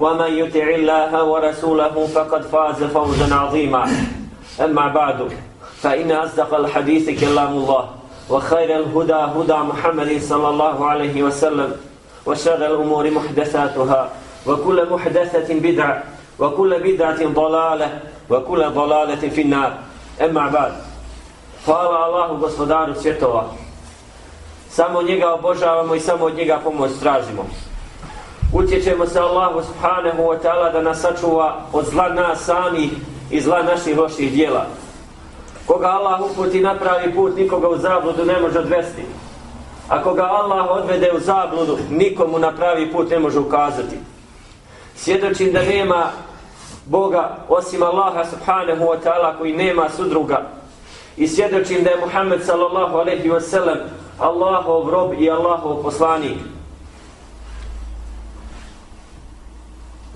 ومن يطع الله ورسوله فقد فاز فوزا عظيما أما بعد فإن أصدق الحديث كلام الله وخير الهدى هدى محمد صلى الله عليه وسلم وشر الأمور محدثاتها وكل محدثة بدعة وكل بدعة ضلالة وكل ضلالة في النار أما بعد Hvala Allahu gospodaru svjetova. Samo njega obožavamo i samo od njega pomoć tražimo. Utječemo se Allahu subhanahu wa ta'ala da nas sačuva od zla nas sami i zla naših loših dijela. Koga Allah uputi na pravi put, nikoga u zabludu ne može odvesti. A koga Allah odvede u zabludu, nikomu na pravi put ne može ukazati. Svjedočim da nema Boga osim Allaha subhanahu wa ta'ala koji nema sudruga. I svjedočim da je Muhammed sallallahu alaihi wa sallam Allahov rob i Allahov poslanik.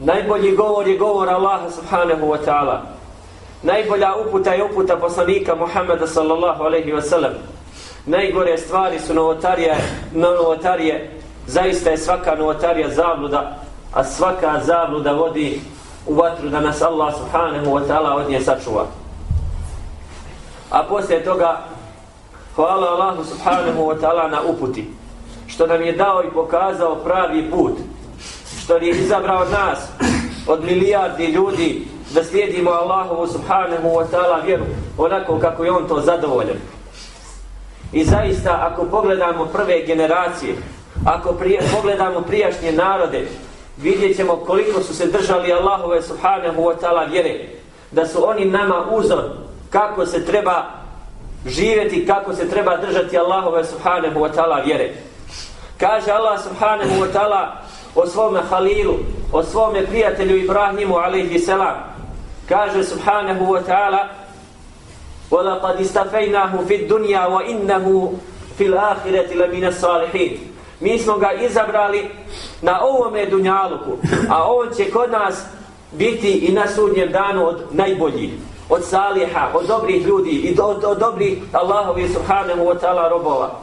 Najbolji govor je govor Allaha subhanahu wa ta'ala. Najbolja uputa je uputa poslanika Muhammeda sallallahu alaihi wa sallam. Najgore stvari su novotarije, novotarije. Zaista je svaka novotarija zabluda, a svaka zabluda vodi u vatru da nas Allah subhanahu wa ta'ala od nje sačuva. A poslije toga hvala Allahu subhanahu wa ta'ala na uputi što nam je dao i pokazao pravi put što je izabrao nas od milijardi ljudi da slijedimo Allahovu subhanahu wa ta'ala vjeru onako kako je on to zadovoljen. I zaista ako pogledamo prve generacije, ako prije, pogledamo prijašnje narode, vidjet ćemo koliko su se držali Allahove subhanahu wa ta'ala vjere. Da su oni nama uzor kako se treba živjeti, kako se treba držati Allahove subhanahu wa ta'ala vjere. Kaže Allah subhanahu wa ta'ala o svome Halilu, o svome prijatelju Ibrahimu alaihi salam. Kaže subhanahu wa ta'ala وَلَقَدْ إِسْتَفَيْنَاهُ فِي الدُّنْيَا وَإِنَّهُ فِي الْآخِرَةِ لَمِنَ الصَّالِحِينَ Mi smo ga izabrali na ovome dunjaluku, a on će kod nas biti i na sudnjem danu od najboljih, od saliha, od dobrih ljudi i od, od dobrih Allahovi subhanahu wa ta'ala robova.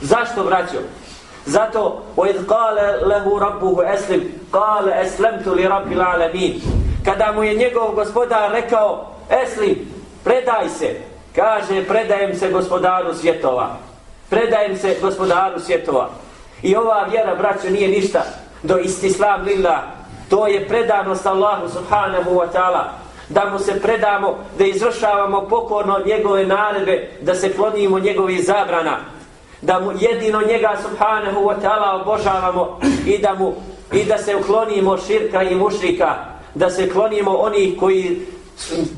Zašto vraćam? Zato وَإِذْ قَالَ لَهُ رَبُّهُ أَسْلِمْ قَالَ أَسْلَمْتُ لِرَبِّ الْعَالَمِينَ Kada mu je njegov gospodar rekao Eslim, predaj se kaže predajem se gospodaru svjetova predajem se gospodaru svjetova i ova vjera braćo nije ništa do istislam lillah to je predanost Allahu subhanahu wa ta'ala da mu se predamo da izvršavamo pokorno njegove naredbe da se klonimo njegovih zabrana da mu jedino njega subhanahu wa ta'ala obožavamo i da mu i da se uklonimo širka i mušrika da se klonimo onih koji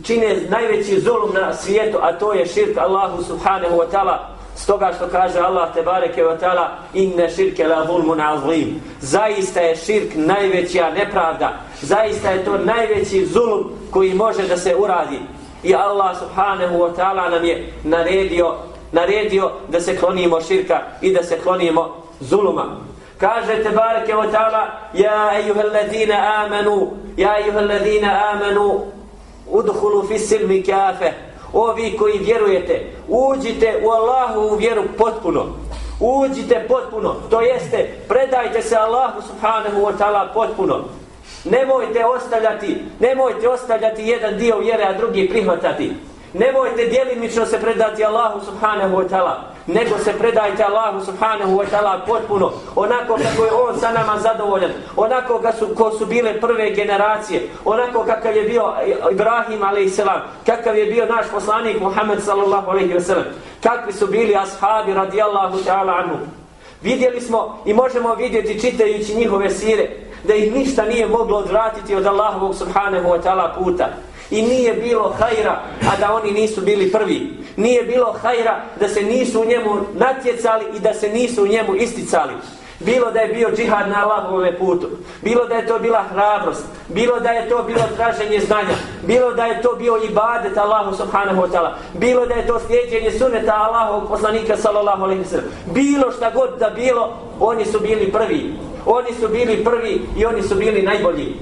čine najveći zulum na svijetu a to je širk Allahu subhanahu wa ta'ala. Stoga što kaže Allah te bareke wa ta'ala inne širke la zulmun azim. Zaista je širk najveća nepravda. Zaista je to najveći zulum koji može da se uradi. I Allah subhanahu wa ta'ala nam je naredio naredio da se klonimo širka i da se klonimo zuluma. Kaže te bareke o tala, Ja ejuhel ladina amanu Ja ejuhel ladina amanu Udhulu fi silmi kafe. Ovi koji vjerujete Uđite u Allahu u vjeru potpuno. Uđite potpuno To jeste predajte se Allahu subhanahu wa ta'ala potpuno. Nemojte ostavljati Nemojte ostavljati jedan dio vjere a drugi prihvatati. Nemojte djelimično se predati Allahu subhanahu wa ta'ala, nego se predajte Allahu subhanahu wa ta'ala potpuno, onako kako je On sa nama zadovoljan, onako kako su, ko su bile prve generacije, onako kakav je bio Ibrahim a.s. kakav je bio naš poslanik Muhammed sallallahu a.s. kakvi su bili ashabi radijallahu ta'ala anhu. Vidjeli smo i možemo vidjeti čitajući njihove sire, da ih ništa nije moglo odvratiti od Allahovog subhanahu wa ta'ala puta. I nije bilo hajra, a da oni nisu bili prvi. Nije bilo hajra da se nisu u njemu natjecali i da se nisu u njemu isticali. Bilo da je bio džihad na Allahovome putu, bilo da je to bila hrabrost, bilo da je to bilo traženje znanja, bilo da je to bio ibadet Allahu subhanahu wa ta'ala, bilo da je to slijedjenje suneta Allahovog poslanika sallallahu alaihi wa sallam, bilo šta god da bilo, oni su bili prvi. Oni su bili prvi i oni su bili najbolji.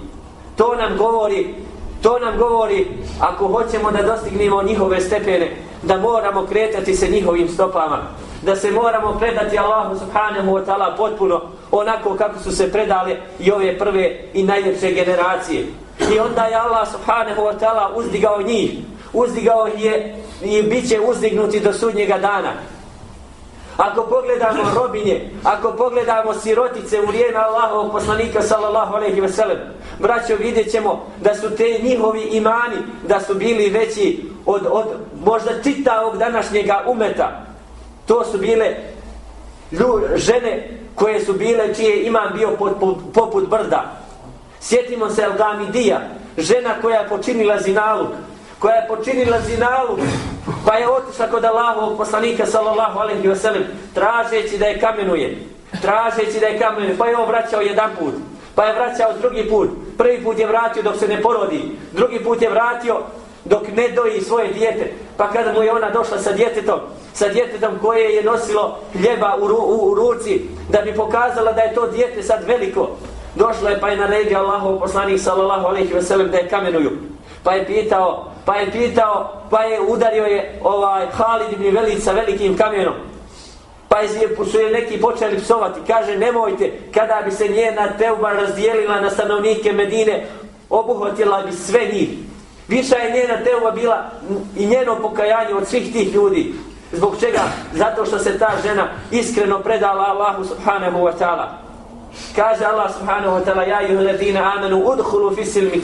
To nam govori, to nam govori, ako hoćemo da dostignemo njihove stepene, da moramo kretati se njihovim stopama da se moramo predati Allahu subhanahu wa ta'ala potpuno onako kako su se predale i ove prve i najljepše generacije. I onda je Allah subhanahu wa ta'ala uzdigao njih, uzdigao je i bit će uzdignuti do sudnjega dana. Ako pogledamo robinje, ako pogledamo sirotice u vrijeme Allahovog poslanika sallallahu alejhi ve sellem, braćo videćemo da su te njihovi imani, da su bili veći od, od možda čitavog današnjega umeta, To su bile lju, žene koje su bile, čije iman bio pod, pod, poput brda. Sjetimo se Elgamidija, žena koja je počinila zinaluk, koja je počinila zinaluk, pa je otišla kod Allahovog poslanika, sallallahu alaihi wa sallam, tražeći da je kamenuje, tražeći da je kamenuje, pa je on vraćao jedan put, pa je vraćao drugi put, prvi put je vratio dok se ne porodi, drugi put je vratio dok ne doji svoje dijete, pa kada mu je ona došla sa djetetom, sa djetetom koje je nosilo hljeba u, ru, u, u ruci, da bi pokazala da je to dijete sad veliko. došla je pa je naredio Allahov poslanik sallallahu alejhi ve sellem da je kamenuju. Pa je pitao, pa je pitao, pa je udario je ovaj Halid ibn Velid sa velikim kamenom. Pa je su je neki počeli psovati. Kaže, nemojte, kada bi se njena teuba razdijelila na stanovnike Medine, obuhvatila bi sve njih. Viša je njena teuba bila i njeno pokajanje od svih tih ljudi. Zbog čega? Zato što se ta žena iskreno predala Allahu subhanahu wa ta'ala. Kaže Allah subhanahu wa ta'ala, ja i ladina amanu udhulu fi silmi.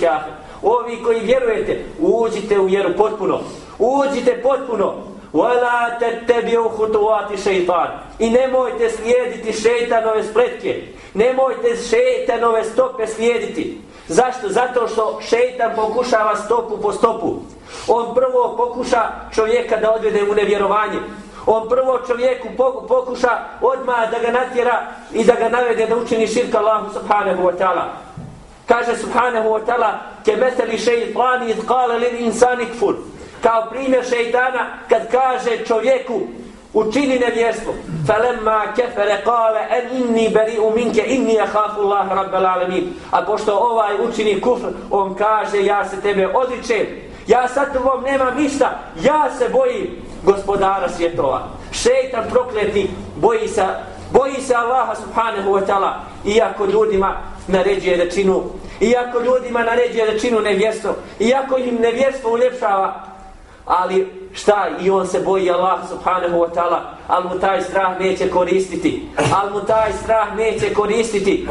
Ovi koji vjerujete, uđite u vjeru potpuno. Uđite potpuno. Wala tattabi'u khutuwati shaytan. I nemojte slijediti šejtanove spletke. Nemojte šejtanove stope slijediti. Zašto? Zato što šejtan pokušava stopu po stopu. On prvo pokuša čovjeka da odvede u nevjerovanje. On prvo čovjeku pokuša odmah da ga natjera i da ga navede da učini širka Allahu subhanahu wa ta'ala. Kaže subhanahu wa ta'ala ke metali šeitani iz kale li insani kfur. Kao primjer šeitana kad kaže čovjeku učini nevjerstvo. Falemma kefere kale en inni beri u minke inni ahafu Allah rabbel alamin. A pošto ovaj učini kufr, on kaže ja se tebe odličem Ja sad tobom nemam ništa. Ja se bojim gospodara svjetova. Šeitan prokleti boji se, boji se Allaha subhanahu wa ta'ala. Iako ljudima naređuje da činu Iako ljudima naređuje da činu nevjerstvo, iako im nevjerstvo uljepšava, ali šta, i on se boji Allah subhanahu wa ta'ala, ali mu taj strah neće koristiti, ali mu taj strah neće koristiti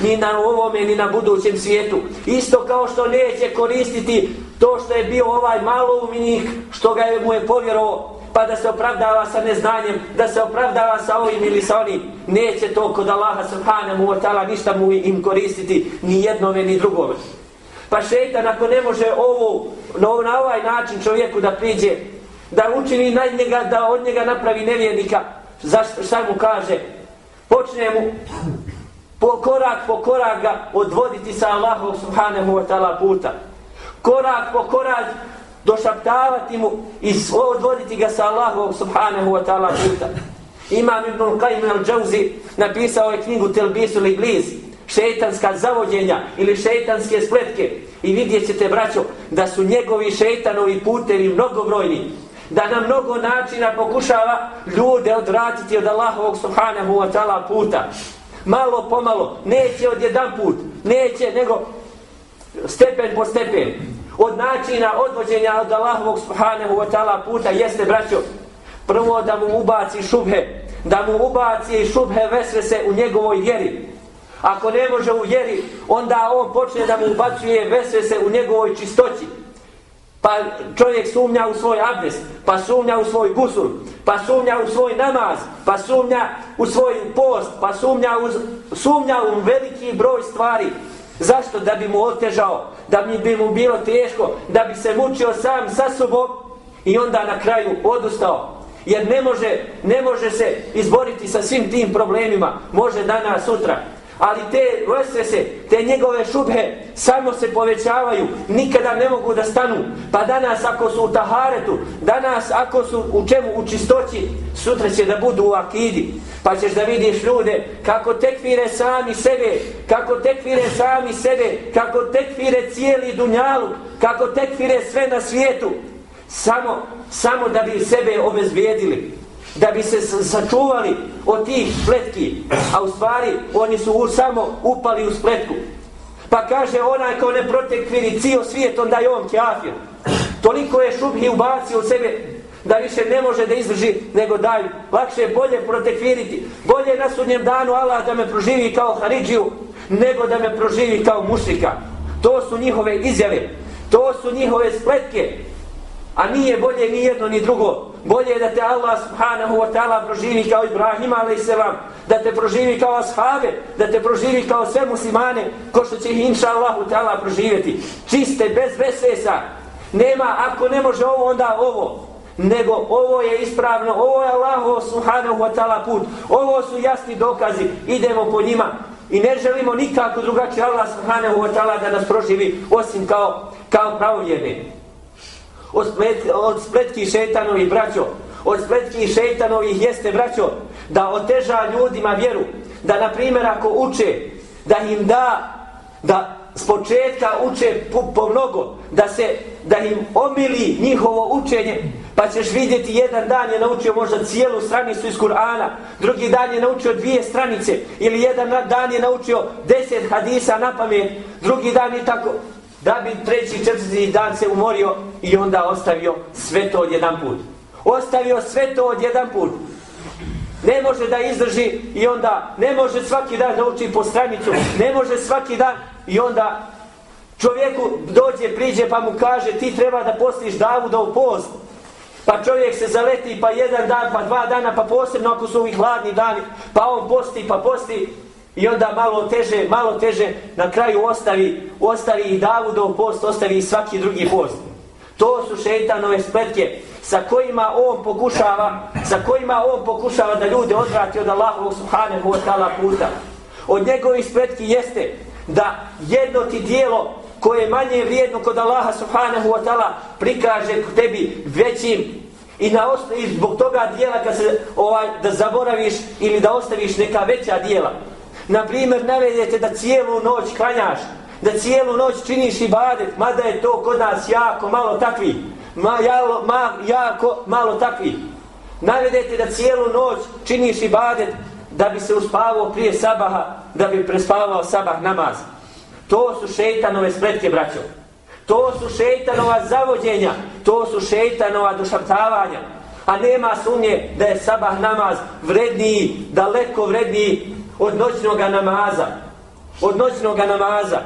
ni na ovome, ni na budućem svijetu. Isto kao što neće koristiti to što je bio ovaj malouminik, što ga je mu je povjerovao, pa da se opravdava sa neznanjem, da se opravdava sa ovim ili sa onim, neće to kod Allaha subhanahu wa ta'ala ništa mu im koristiti, ni jednome, ni drugome. Pa šeitan ako ne može ovo, no, na ovaj način čovjeku da priđe, da učini na njega, da od njega napravi nevjernika, zašto, šta mu kaže? Počne mu po korak po korak ga odvoditi sa Allahom subhanahu wa ta'ala puta korak po korak došaptavati mu i odvoditi ga sa Allahom subhanahu wa ta'ala puta. Imam Ibn Qayyim al-Jawzi napisao je knjigu Telbisu li bliz, šeitanska zavođenja ili šeitanske spletke i vidjet ćete, braćo, da su njegovi šeitanovi putevi mnogobrojni, da na mnogo načina pokušava ljude odvratiti od Allahovog subhanahu wa ta'ala puta. Malo pomalo, neće od jedan put, neće, nego stepen po stepen od načina odvođenja od Allahovog subhanahu wa ta'ala puta jeste braćo prvo da mu ubaci šubhe da mu ubaci šubhe vesvese u njegovoj vjeri. Ako ne može u vjeri onda on počne da mu ubacuje vesvese u njegovoj čistoći. Pa čovjek sumnja u svoj abdest pa sumnja u svoj gusul pa sumnja u svoj namaz pa sumnja u svoj post pa sumnja u, sumnja u veliki broj stvari. Zašto? Da bi mu otežao, da bi mu bilo teško, da bi se mučio sam sa sobom i onda na kraju odustao. Jer ne može, ne može se izboriti sa svim tim problemima. Može danas, sutra ali te vesvese, te njegove šubhe samo se povećavaju, nikada ne mogu da stanu. Pa danas ako su u taharetu, danas ako su u čemu u čistoći, sutra će da budu u akidi. Pa ćeš da vidiš ljude kako tekvire sami sebe, kako tekvire sami sebe, kako tekvire cijeli dunjalu, kako tekvire sve na svijetu. Samo, samo da bi sebe obezbijedili da bi se sačuvali od tih spletki, a u stvari oni su u samo upali u spletku. Pa kaže onaj ko ne protekviri cijel svijet, onda je on kjafir. Toliko je šubhi ubacio u sebe da više ne može da izdrži nego dalje. Lakše je bolje protekviriti. Bolje na sudnjem danu Allah da me proživi kao Haridžiju nego da me proživi kao mušika. To su njihove izjave. To su njihove spletke. A nije bolje ni jedno ni drugo. Bolje je da te Allah subhanahu wa ta'ala proživi kao Ibrahim a.s. Da te proživi kao ashave, da te proživi kao sve muslimane, ko što će ih inša Allahu ta'ala proživjeti. Čiste, bez vesesa. Nema, ako ne može ovo, onda ovo. Nego ovo je ispravno, ovo je Allah subhanahu wa ta'ala put. Ovo su jasni dokazi, idemo po njima. I ne želimo nikako drugačije Allah subhanahu wa ta'ala da nas proživi, osim kao, kao pravovjerne od, splet, od spletki šeitanovih braćo, od spletki šeitanovih jeste braćo, da oteža ljudima vjeru, da na primjer ako uče, da im da, da s početka uče po, po mnogo, da se da im omili njihovo učenje, pa ćeš vidjeti jedan dan je naučio možda cijelu stranicu iz Kur'ana, drugi dan je naučio dvije stranice, ili jedan dan je naučio deset hadisa na pamet, drugi dan je tako, da bi treći, četvrti dan se umorio i onda ostavio sve to od jedan put. Ostavio sve to od jedan put. Ne može da izdrži i onda ne može svaki dan da uči po stranicu, ne može svaki dan i onda čovjeku dođe, priđe pa mu kaže ti treba da postiš Davudov post. Pa čovjek se zaleti pa jedan dan, pa dva dana, pa posebno ako su ovi hladni dani, pa on posti, pa posti I onda malo teže, malo teže, na kraju ostavi, ostavi i Davudov post, ostavi i svaki drugi post. To su šeitanove spletke sa kojima on pokušava, sa kojima on pokušava da ljude odvrati od Allahovog subhanahu wa ta'ala puta. Od njegovih spletki jeste da jedno ti dijelo koje je manje vrijedno kod Allaha subhanahu wa ta'ala prikaže tebi većim i, na osnovi, i zbog toga dijela kad se, ovaj, da zaboraviš ili da ostaviš neka veća dijela. Na primjer, navedete da cijelu noć klanjaš, da cijelu noć činiš ibadet, mada je to kod nas jako malo takvi, ma, jalo, ma, jako malo takvi. Navedete da cijelu noć činiš ibadet da bi se uspavao prije sabaha, da bi prespavao sabah namaz. To su šeitanove spletke, braćo. To su šeitanova zavođenja, to su šeitanova došaptavanja. A nema sumnje da je sabah namaz vredniji, daleko vredniji od noćnog namaza. Od noćnog namaza.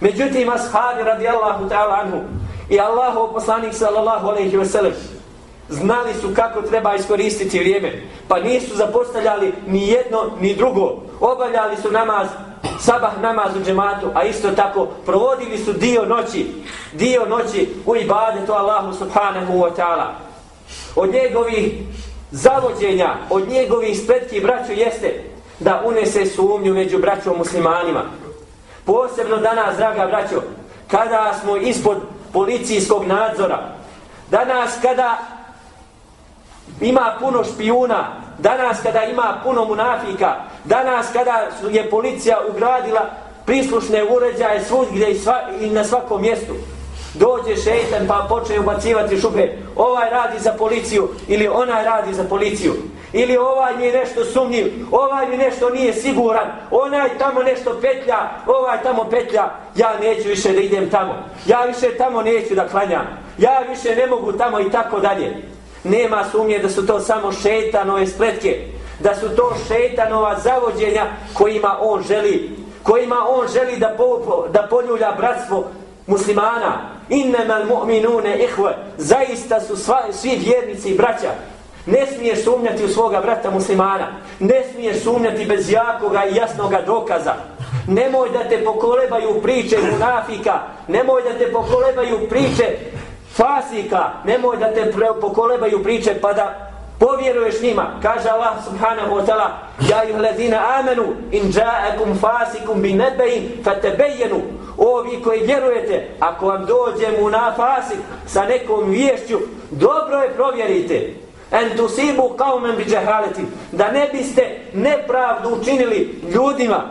Međutim, ashabi radijallahu ta'ala anhu i Allahov poslanik sallallahu alaihi wa sallam znali su kako treba iskoristiti vrijeme. Pa nisu zapostavljali ni jedno ni drugo. Obavljali su namaz, sabah namaz u džematu, a isto tako provodili su dio noći, dio noći u ibadetu Allahu subhanahu wa ta'ala. Od njegovih zavođenja, od njegovih spretki braću jeste da unese sumnju među braćom muslimanima. Posebno danas, draga braćo, kada smo ispod policijskog nadzora, danas kada ima puno špijuna, danas kada ima puno munafika, danas kada je policija ugradila prislušne uređaje svugdje i, sva, i na svakom mjestu, dođe šeitan pa počne ubacivati šupe, ovaj radi za policiju ili onaj radi za policiju. Ili ovaj mi je nešto sumnjiv, ovaj mi nešto nije siguran, onaj tamo nešto petlja, ovaj tamo petlja, ja neću više da idem tamo. Ja više tamo neću da klanjam. Ja više ne mogu tamo i tako dalje. Nema sumnje da su to samo šetanove spletke, da su to šetanova zavođenja kojima on želi, kojima on želi da, po, da poljulja bratstvo muslimana. Innemal mu'minune ihve, zaista su sva, svi vjernici i braća. Ne smiješ sumnjati u svoga brata muslimana. Ne smiješ sumnjati bez jakoga i jasnoga dokaza. Nemoj da te pokolebaju priče munafika. Nemoj da te pokolebaju priče fasika. Nemoj da te pokolebaju priče pa da povjeruješ njima, kaže Allah subhanahu wa ta'ala, ja ih ladina amenu, in ja'akum fasikum bi nebein, fatebejenu, ovi koji vjerujete, ako vam dođe munafasik sa nekom vješću, dobro je provjerite, en tusibu kaumen bi džahaleti, da ne biste nepravdu učinili ljudima,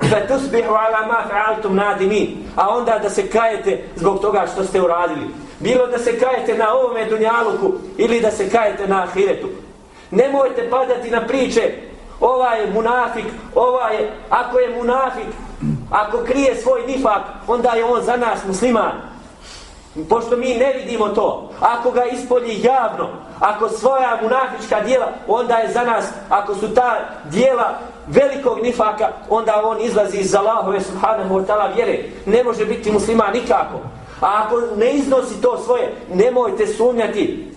fe tusbihu ala ma fa'altum nadimi, a onda da se kajete zbog toga što ste uradili. Bilo da se kajete na ovome dunjaluku ili da se kajete na ahiretu. Nemojte padati na priče ovaj je munafik, ovaj je, ako je munafik, ako krije svoj nifak, onda je on za nas musliman. Pošto mi ne vidimo to, ako ga ispolji javno, ako svoja munafička dijela, onda je za nas, ako su ta dijela velikog nifaka, onda on izlazi iz Allahove subhanahu wa ta'ala vjere. Ne može biti musliman nikako. A ako ne iznosi to svoje, nemojte sumnjati.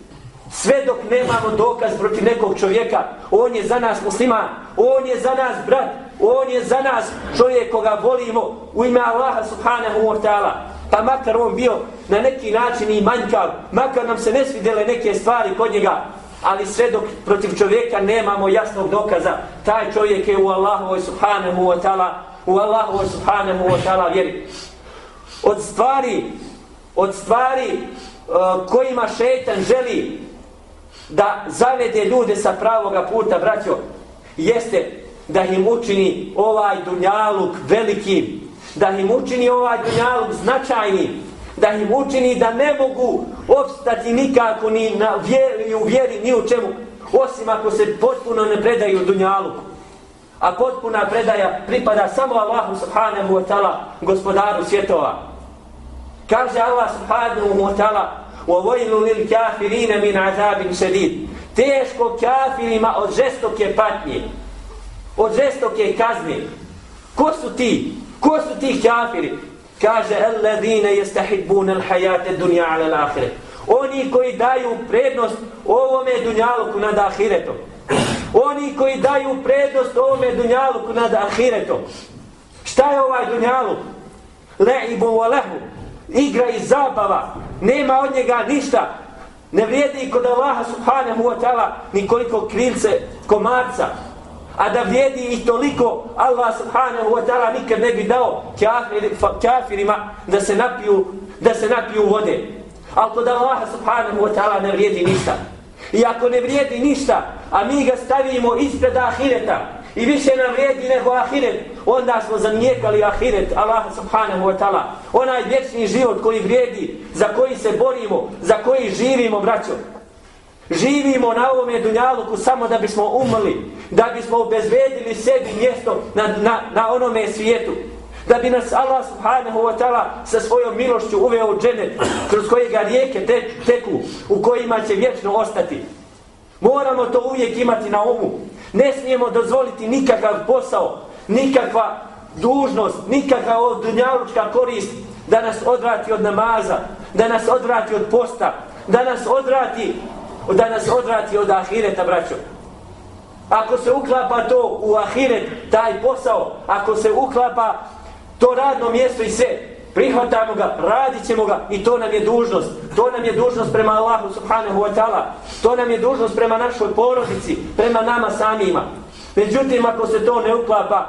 Sve dok nemamo dokaz protiv nekog čovjeka, on je za nas musliman, on je za nas brat, on je za nas čovjek koga volimo u ime Allaha subhanahu wa ta'ala. Pa makar on bio na neki način i manjkav, makar nam se ne svidjele neke stvari kod njega, ali sve dok protiv čovjeka nemamo jasnog dokaza, taj čovjek je u Allahovoj subhanahu wa ta'ala, u Allahovoj subhanahu wa ta'ala vjeri. Od stvari od stvari uh, kojima šetan želi da zavede ljude sa pravoga puta, braćo, jeste da im učini ovaj dunjaluk veliki, da im učini ovaj dunjaluk značajni, da im učini da ne mogu obstati nikako ni na vjeri, ni u vjeri, ni u čemu, osim ako se potpuno ne predaju dunjaluku. A potpuna predaja pripada samo Allahu subhanahu wa ta'ala, gospodaru svjetova. Kaže Allah subhanahu wa ta'ala وَوَيْلُ لِلْكَافِرِينَ مِنْ عَذَابٍ شَدِيدٍ Teško kafirima od žestoke patnje, od žestoke kazne. Ko su ti? Ko su ti kafiri? Kaže, alladine jestahidbun al hajate dunja ala lahire. Oni koji daju prednost ovome dunjaluku nad ahiretom. Oni koji daju prednost ovome dunjaluku nad ahiretom. Šta je ovaj dunjaluk? Le'ibu wa lehu. Igra i zabava. Nema od njega ništa. Ne vrijedi kod Allaha subhanahu wa ta'ala nikoliko krilce komarca a da vrijedi i toliko Allah subhanahu wa ta'ala nikad ne bi dao kafir, kafirima da se napiju, da se napiju vode. Ali kod Allaha subhanahu wa ta'ala ne vrijedi ništa. I ako ne vrijedi ništa, a mi ga stavimo ispred ahireta, i više nam vrijedi nego ahiret, onda smo zanijekali ahiret, Allah subhanahu wa ta'ala. Onaj vječni život koji vrijedi, za koji se borimo, za koji živimo, braćo. Živimo na ovome dunjaluku samo da bismo umrli, da bismo obezvedili sebi mjesto na, na, na onome svijetu. Da bi nas Allah subhanahu wa ta'ala sa svojom milošću uveo u dženet, kroz kojega rijeke te, teku, u kojima će vječno ostati. Moramo to uvijek imati na umu. Ne smijemo dozvoliti nikakav posao, nikakva dužnost, nikakva dunjalučka korist da nas odvrati od namaza, da nas odvrati od posta, da nas odvrati, da nas odvrati od ahireta, braćo. Ako se uklapa to u ahiret, taj posao, ako se uklapa to radno mjesto i sve, prihvatamo ga, radit ćemo ga i to nam je dužnost. To nam je dužnost prema Allahu subhanahu wa ta'ala. To nam je dužnost prema našoj porodici, prema nama samima. Međutim, ako se to ne uklapa,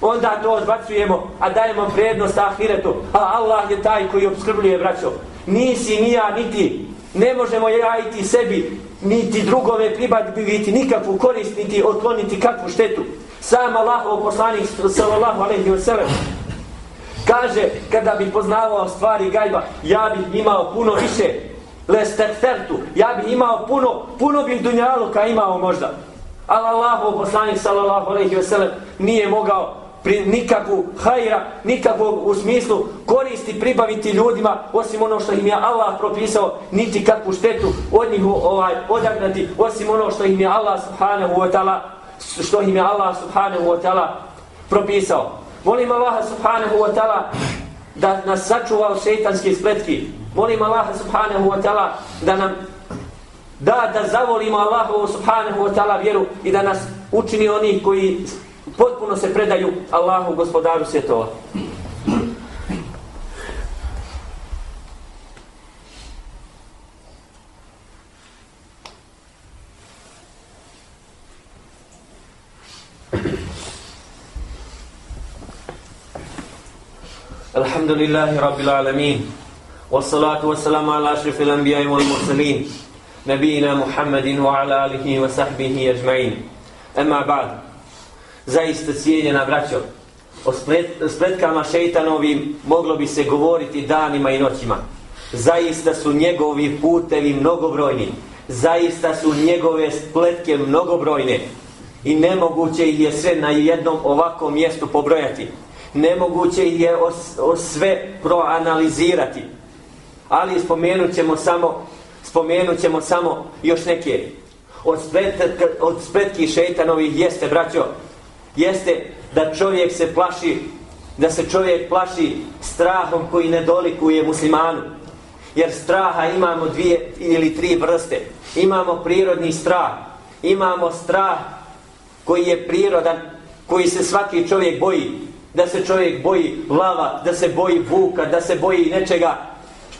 onda to odbacujemo, a dajemo prednost ahiretu. A Allah je taj koji obskrbljuje braćo. Nisi, ni ja, niti. Ne možemo jajiti sebi, niti drugove pribaviti nikakvu korist, niti otkloniti kakvu štetu. Sam Allahov poslanik, sallallahu alejhi ve sellem Kaže, kada bi poznavao stvari gajba, ja bih imao puno više lesterfertu, ja bih imao puno, puno bih dunjaluka imao možda. Ali Allahov poslanik, sallallahu alejhi ve sellem, nije mogao pri nikakvu hajra, nikakvog u smislu koristi pribaviti ljudima, osim ono što im je Allah propisao, niti kakvu štetu od njih ovaj, odagnati, osim ono što im je Allah subhanahu wa ta'ala, što im je Allah subhanahu wa ta'ala propisao. Molim Allaha subhanahu wa ta'ala da nas sačuva od šeitanske spletki. Molim Allaha subhanahu wa ta'ala da nam da da zavolimo Allahovu subhanahu wa ta'ala vjeru i da nas učini oni koji potpuno se predaju Allahu gospodaru svjetova. الحمد لله رب العالمين والصلاة والسلام على أشرف الأنبياء والمرسلين نبينا محمد وعلى آله وصحبه أجمعين أما بعد zaista cijenjena braćo. O spletkama šeitanovim moglo bi se govoriti danima i noćima. Zaista su njegovi putevi mnogobrojni. Zaista su njegove spletke mnogobrojne. I nemoguće ih je sve na jednom ovakvom mjestu pobrojati. Nemoguće ih je os, os sve proanalizirati. Ali spomenut ćemo samo spomenut ćemo samo još neke. Od, splet, od spletki šeitanovih jeste braćo jeste da čovjek se plaši da se čovjek plaši strahom koji ne dolikuje muslimanu. Jer straha imamo dvije ili tri vrste. Imamo prirodni strah imamo strah koji je prirodan koji se svaki čovjek boji. Da se čovjek boji lava da se boji vuka da se boji nečega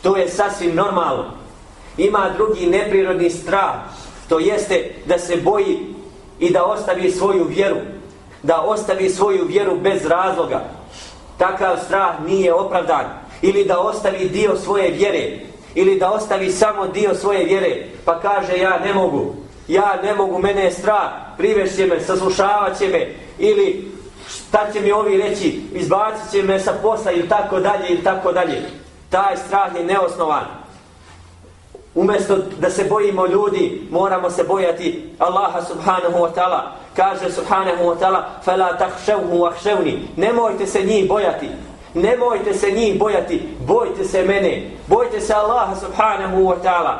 to je sasvim normalno. Ima drugi neprirodni strah to jeste da se boji i da ostavi svoju vjeru da ostavi svoju vjeru bez razloga. Takav strah nije opravdan. Ili da ostavi dio svoje vjere. Ili da ostavi samo dio svoje vjere. Pa kaže ja ne mogu. Ja ne mogu, mene je strah. Privešće me, saslušavat će me. Ili šta će mi ovi reći? Izbacit će me sa posla ili tako dalje ili tako dalje. Taj strah je neosnovan umjesto da se bojimo ljudi moramo se bojati Allaha subhanahu wa ta'ala. Kaže subhanahu wa ta'ala fala takhshawhu wakhshawni nemojte se njih bojati. Nemojte se njih bojati. Bojte se mene. Bojte se Allaha subhanahu wa ta'ala.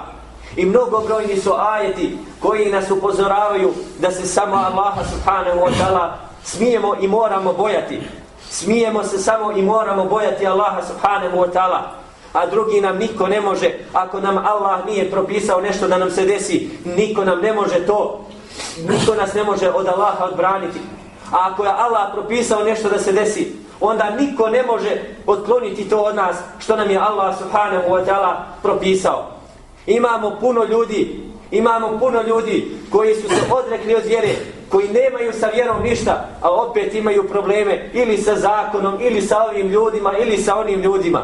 I mnogo brojni su ajeti koji nas upozoravaju da se samo Allaha subhanahu wa ta'ala smijemo i moramo bojati. Smijemo se samo i moramo bojati Allaha subhanahu wa ta'ala a drugi nam niko ne može ako nam Allah nije propisao nešto da nam se desi niko nam ne može to. Niko nas ne može od Allaha odbraniti. A ako je Allah propisao nešto da se desi onda niko ne može otkloniti to od nas što nam je Allah subhanahu wa ta'ala propisao. Imamo puno ljudi imamo puno ljudi koji su se odrekli od vjere koji nemaju sa vjerom ništa a opet imaju probleme ili sa zakonom ili sa ovim ljudima ili sa onim ljudima.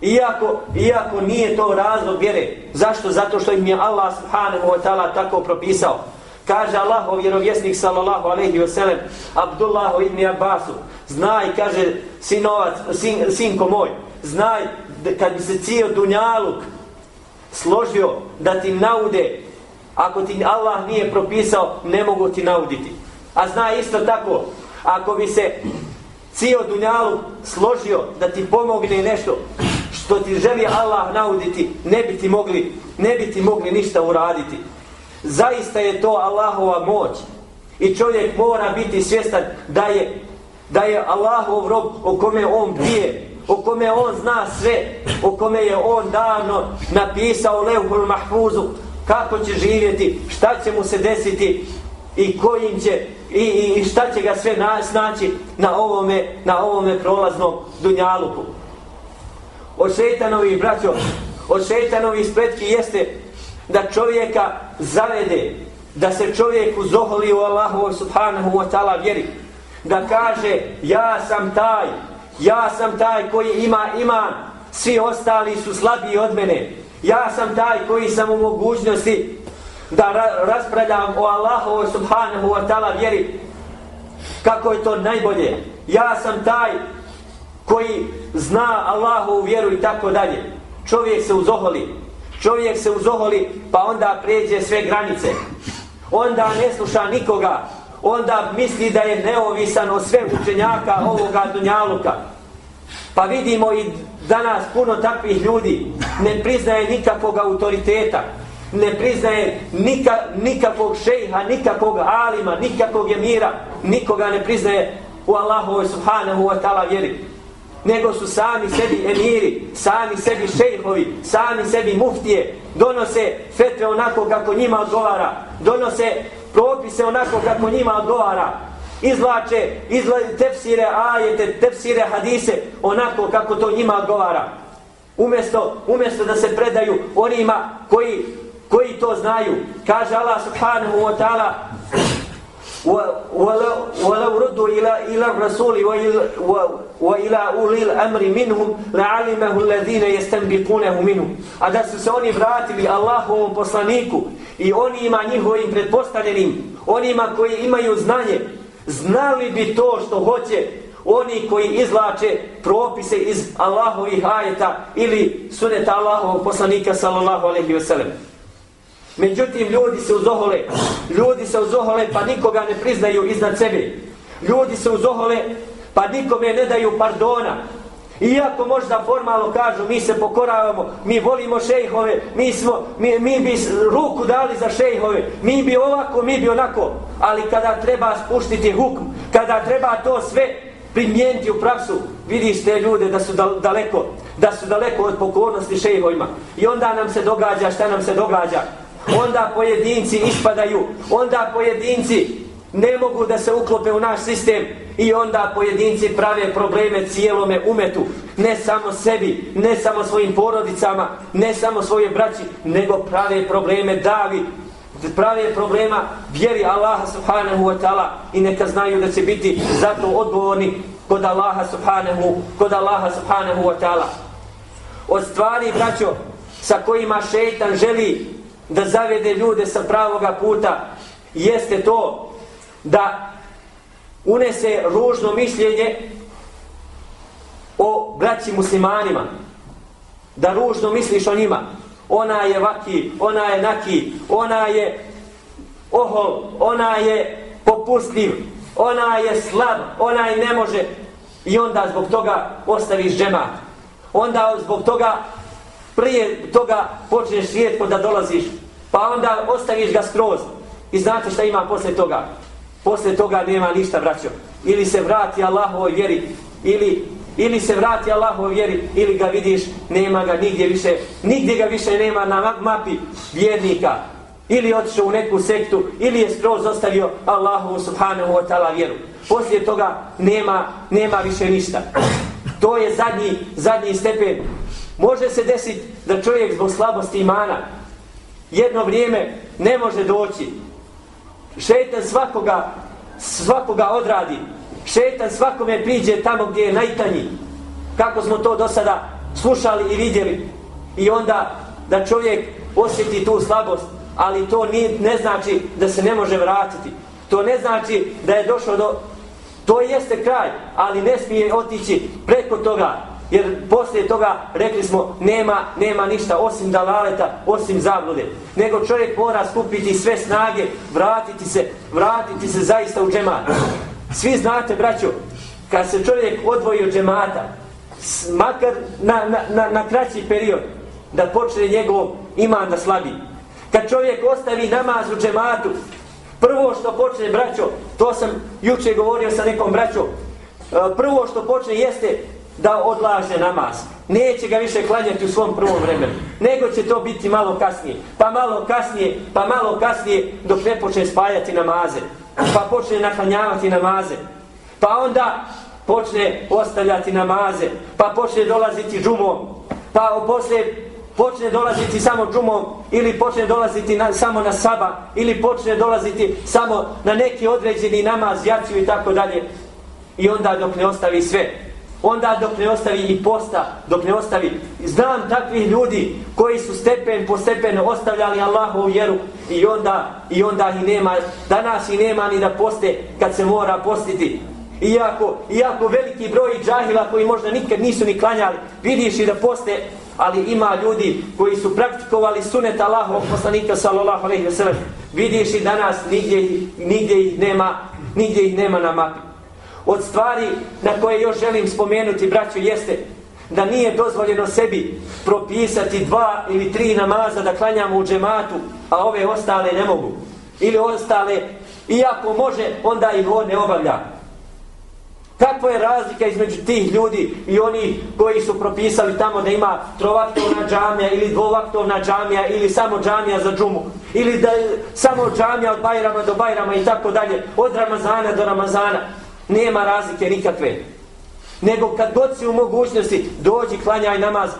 Iako, iako nije to razlog vjere. Zašto? Zato što im je Allah subhanahu wa ta'ala tako propisao. Kaže Allah, vjerovjesnik sallallahu alaihi wa sallam, Abdullahu ibn Abbasu, znaj, kaže sinovac, sin, sinko moj, znaj, kad bi se cijel dunjaluk složio da ti naude, ako ti Allah nije propisao, ne mogu ti nauditi. A zna isto tako, ako bi se cijel dunjaluk složio da ti pomogne nešto, što ti želi Allah nauditi, ne bi ti mogli, ne bi ti mogli ništa uraditi. Zaista je to Allahova moć. I čovjek mora biti svjestan da je, da je Allahov rob o kome on bije, o kome on zna sve, o kome je on davno napisao Levhul Mahfuzu, kako će živjeti, šta će mu se desiti i kojim će i, i, i šta će ga sve na, snaći na ovome, na ovome prolaznom dunjaluku od šeitanovi braćo, od šeitanovi spletki jeste da čovjeka zavede, da se čovjek uzoholi u Allahu subhanahu wa ta'ala vjeri, da kaže ja sam taj, ja sam taj koji ima iman, svi ostali su slabiji od mene, ja sam taj koji sam u mogućnosti da ra raspravljam o Allahu subhanahu wa ta'ala vjeri, kako je to najbolje, ja sam taj koji zna Allahu vjeru i tako dalje. Čovjek se uzoholi. Čovjek se uzoholi pa onda pređe sve granice. Onda ne sluša nikoga. Onda misli da je neovisan od sve učenjaka ovoga dunjaluka. Pa vidimo i danas puno takvih ljudi ne priznaje nikakvog autoriteta. Ne priznaje nika, nikakvog šejha, nikakvog alima, nikakvog emira. Nikoga ne priznaje u Allahu subhanahu wa ta'ala vjeri nego su sami sebi emiri, sami sebi šejhovi, sami sebi muftije, donose fetve onako kako njima odgovara, donose propise onako kako njima odgovara, izvlače, izvlače tefsire ajete, tefsire hadise onako kako to njima odgovara. Umjesto, umjesto da se predaju onima koji, koji to znaju, kaže Allah subhanahu wa ta'ala ولو ردوا إلى إلى الرسول وإلى أولي الأمر منهم لعلمه الذين يستنبقونه منهم a da su se oni vratili Allahovom poslaniku i onima njihovim pretpostavljenim onima koji imaju znanje znali bi to što hoće oni koji izlače propise iz Allahovih ajeta ili suneta Allahovog poslanika sallallahu alaihi wa sallam Međutim, ljudi se uzohole, ljudi se uzohole pa nikoga ne priznaju iznad sebe. Ljudi se uzohole pa nikome ne daju pardona. Iako možda formalno kažu, mi se pokoravamo, mi volimo šejhove, mi, smo, mi, mi bi ruku dali za šejhove, mi bi ovako, mi bi onako. Ali kada treba spuštiti hukm, kada treba to sve primijeniti u praksu, vidiš te ljude da su daleko, da su daleko od pokornosti šejhovima. I onda nam se događa šta nam se događa onda pojedinci ispadaju, onda pojedinci ne mogu da se uklope u naš sistem i onda pojedinci prave probleme cijelome umetu, ne samo sebi, ne samo svojim porodicama, ne samo svoje braći, nego prave probleme davi, prave problema vjeri Allaha subhanahu wa ta'ala i neka znaju da će biti zato odgovorni kod Allaha subhanahu, kod Allaha subhanahu wa ta'ala. Od stvari, braćo, sa kojima šeitan želi da zavede ljude sa pravoga puta jeste to da unese ružno mišljenje o braći muslimanima. Da ružno misliš o njima. Ona je vaki, ona je naki ona je ohol ona je popustljiv ona je slab, ona je ne može. I onda zbog toga ostaviš džemat. Onda zbog toga prije toga počneš rijetko da dolaziš, pa onda ostaviš ga skroz. I znate šta ima posle toga? Posle toga nema ništa, braćo. Ili se vrati Allahovoj vjeri, ili, ili se vrati Allahovoj vjeri, ili ga vidiš, nema ga nigdje više, nigdje ga više nema na mapi vjernika. Ili otišao u neku sektu, ili je skroz ostavio Allahu subhanahu wa ta'ala vjeru. Poslije toga nema, nema više ništa. To je zadnji, zadnji stepen Može se desiti da čovjek zbog slabosti imana jedno vrijeme ne može doći. Šetan svakoga, svakoga odradi. Šetan svakome priđe tamo gdje je najtanji. Kako smo to do sada slušali i vidjeli. I onda da čovjek osjeti tu slabost, ali to nije, ne znači da se ne može vratiti. To ne znači da je došlo do... To jeste kraj, ali ne smije otići preko toga Jer poslije toga rekli smo nema nema ništa osim dalaleta, osim zablude. Nego čovjek mora skupiti sve snage, vratiti se, vratiti se zaista u džemat. Svi znate, braćo, kad se čovjek odvoji od džemata, makar na, na, na, na kraći period, da počne njegov iman da slabi. Kad čovjek ostavi namaz u džematu, prvo što počne, braćo, to sam juče govorio sa nekom braćom, e, prvo što počne jeste da odlaže namaz. Neće ga više klanjati u svom prvom vremenu. Nego će to biti malo kasnije. Pa malo kasnije, pa malo kasnije dok ne počne spajati namaze. Pa počne naklanjavati namaze. Pa onda počne ostavljati namaze. Pa počne dolaziti džumom. Pa poslije počne dolaziti samo džumom ili počne dolaziti na, samo na saba ili počne dolaziti samo na neki određeni namaz, jaciju i tako dalje. I onda dok ne ostavi sve, onda dok ne ostavi i posta, dok ne ostavi. Znam takvih ljudi koji su stepen po stepenu ostavljali Allahovu vjeru i onda, i onda ih nema, danas i nema ni da poste kad se mora postiti. Iako, iako veliki broj džahila koji možda nikad nisu ni klanjali, vidiš i da poste, ali ima ljudi koji su praktikovali sunet Allahovog poslanika sallallahu alejhi ve sellem. Vidiš i danas nigdje, nigdje ih nema, nigdje ih nema na mapi. Od stvari na koje još želim spomenuti, braću, jeste da nije dozvoljeno sebi propisati dva ili tri namaza da klanjamo u džematu, a ove ostale ne mogu. Ili ostale, iako može, onda ih on ne obavlja. Kakva je razlika između tih ljudi i oni koji su propisali tamo da ima trovaktovna džamija ili dvovaktovna džamija ili samo džamija za džumu ili da samo džamija od Bajrama do Bajrama i tako dalje, od Ramazana do Ramazana. Nema razlike nikakve. Nego kad god si u mogućnosti, dođi, klanjaj namaz.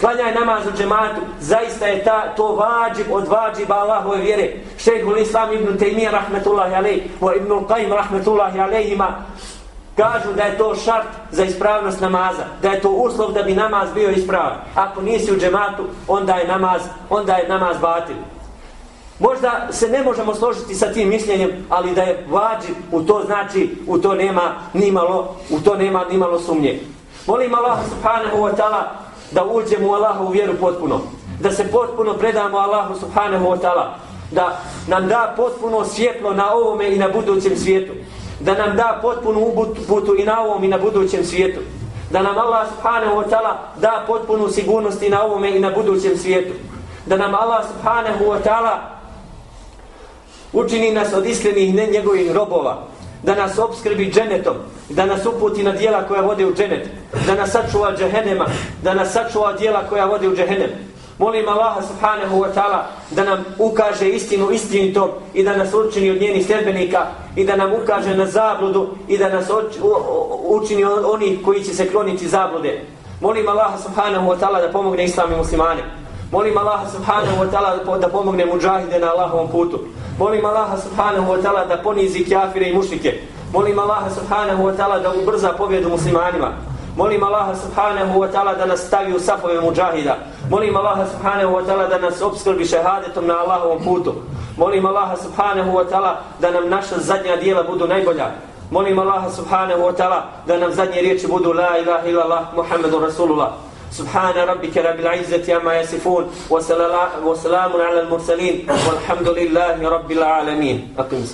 Klanjaj namaz u džematu, zaista je ta, to vađib od vađiba Allahove vjere. Šehhul Islam ibn Taymiyyah rahmetullahi alejhi wa ibn Qayyim rahmetullahi alejhima kažu da je to šart za ispravnost namaza, da je to uslov da bi namaz bio ispravan. Ako nisi u džematu, onda je namaz, onda je namaz batil. Možda se ne možemo složiti sa tim mišljenjem, ali da je vađib u to znači, u to nema nimalo, u to nema nimalo sumnje. Molim Allah subhanahu wa ta'ala da uđemo u Allahu u vjeru potpuno. Da se potpuno predamo Allahu subhanahu wa ta'ala. Da nam da potpuno svjetlo na ovome i na budućem svijetu. Da nam da potpunu uputu i na ovom i na budućem svijetu. Da nam Allah subhanahu wa ta'ala da potpunu sigurnost i na ovome i na budućem svijetu. Da nam Allah subhanahu wa ta'ala učini nas od iskrenih ne njegovih robova da nas obskrbi dženetom, da nas uputi na dijela koja vode u dženet, da nas sačuva džehenema, da nas sačuva dijela koja vode u džehenem. Molim Allaha subhanahu wa ta'ala da nam ukaže istinu istinitom i da nas učini od njenih sljedbenika i da nam ukaže na zabludu i da nas učini onih koji će se kloniti zablude. Molim Allaha subhanahu wa ta'ala da pomogne islami muslimane. Molim Allaha subhanahu wa ta'ala da pomogne muđahide na Allahovom putu. Molim Allaha subhanahu wa ta'ala da ponizi kjafire i mušike. Molim Allaha subhanahu wa ta'ala da ubrza pobjedu muslimanima. Molim Allaha subhanahu wa ta'ala da nas stavi u safove muđahida. Molim Allaha subhanahu wa ta'ala da nas obskrbi šehadetom na Allahovom putu. Molim Allaha subhanahu wa ta'ala da nam naša zadnja dijela budu najbolja. Molim Allaha subhanahu wa ta'ala da nam zadnje riječi budu la ilaha illallah Muhammedun Rasulullah. سبحان ربك رب العزة عما يصفون وسلام على المرسلين والحمد لله رب العالمين. أقم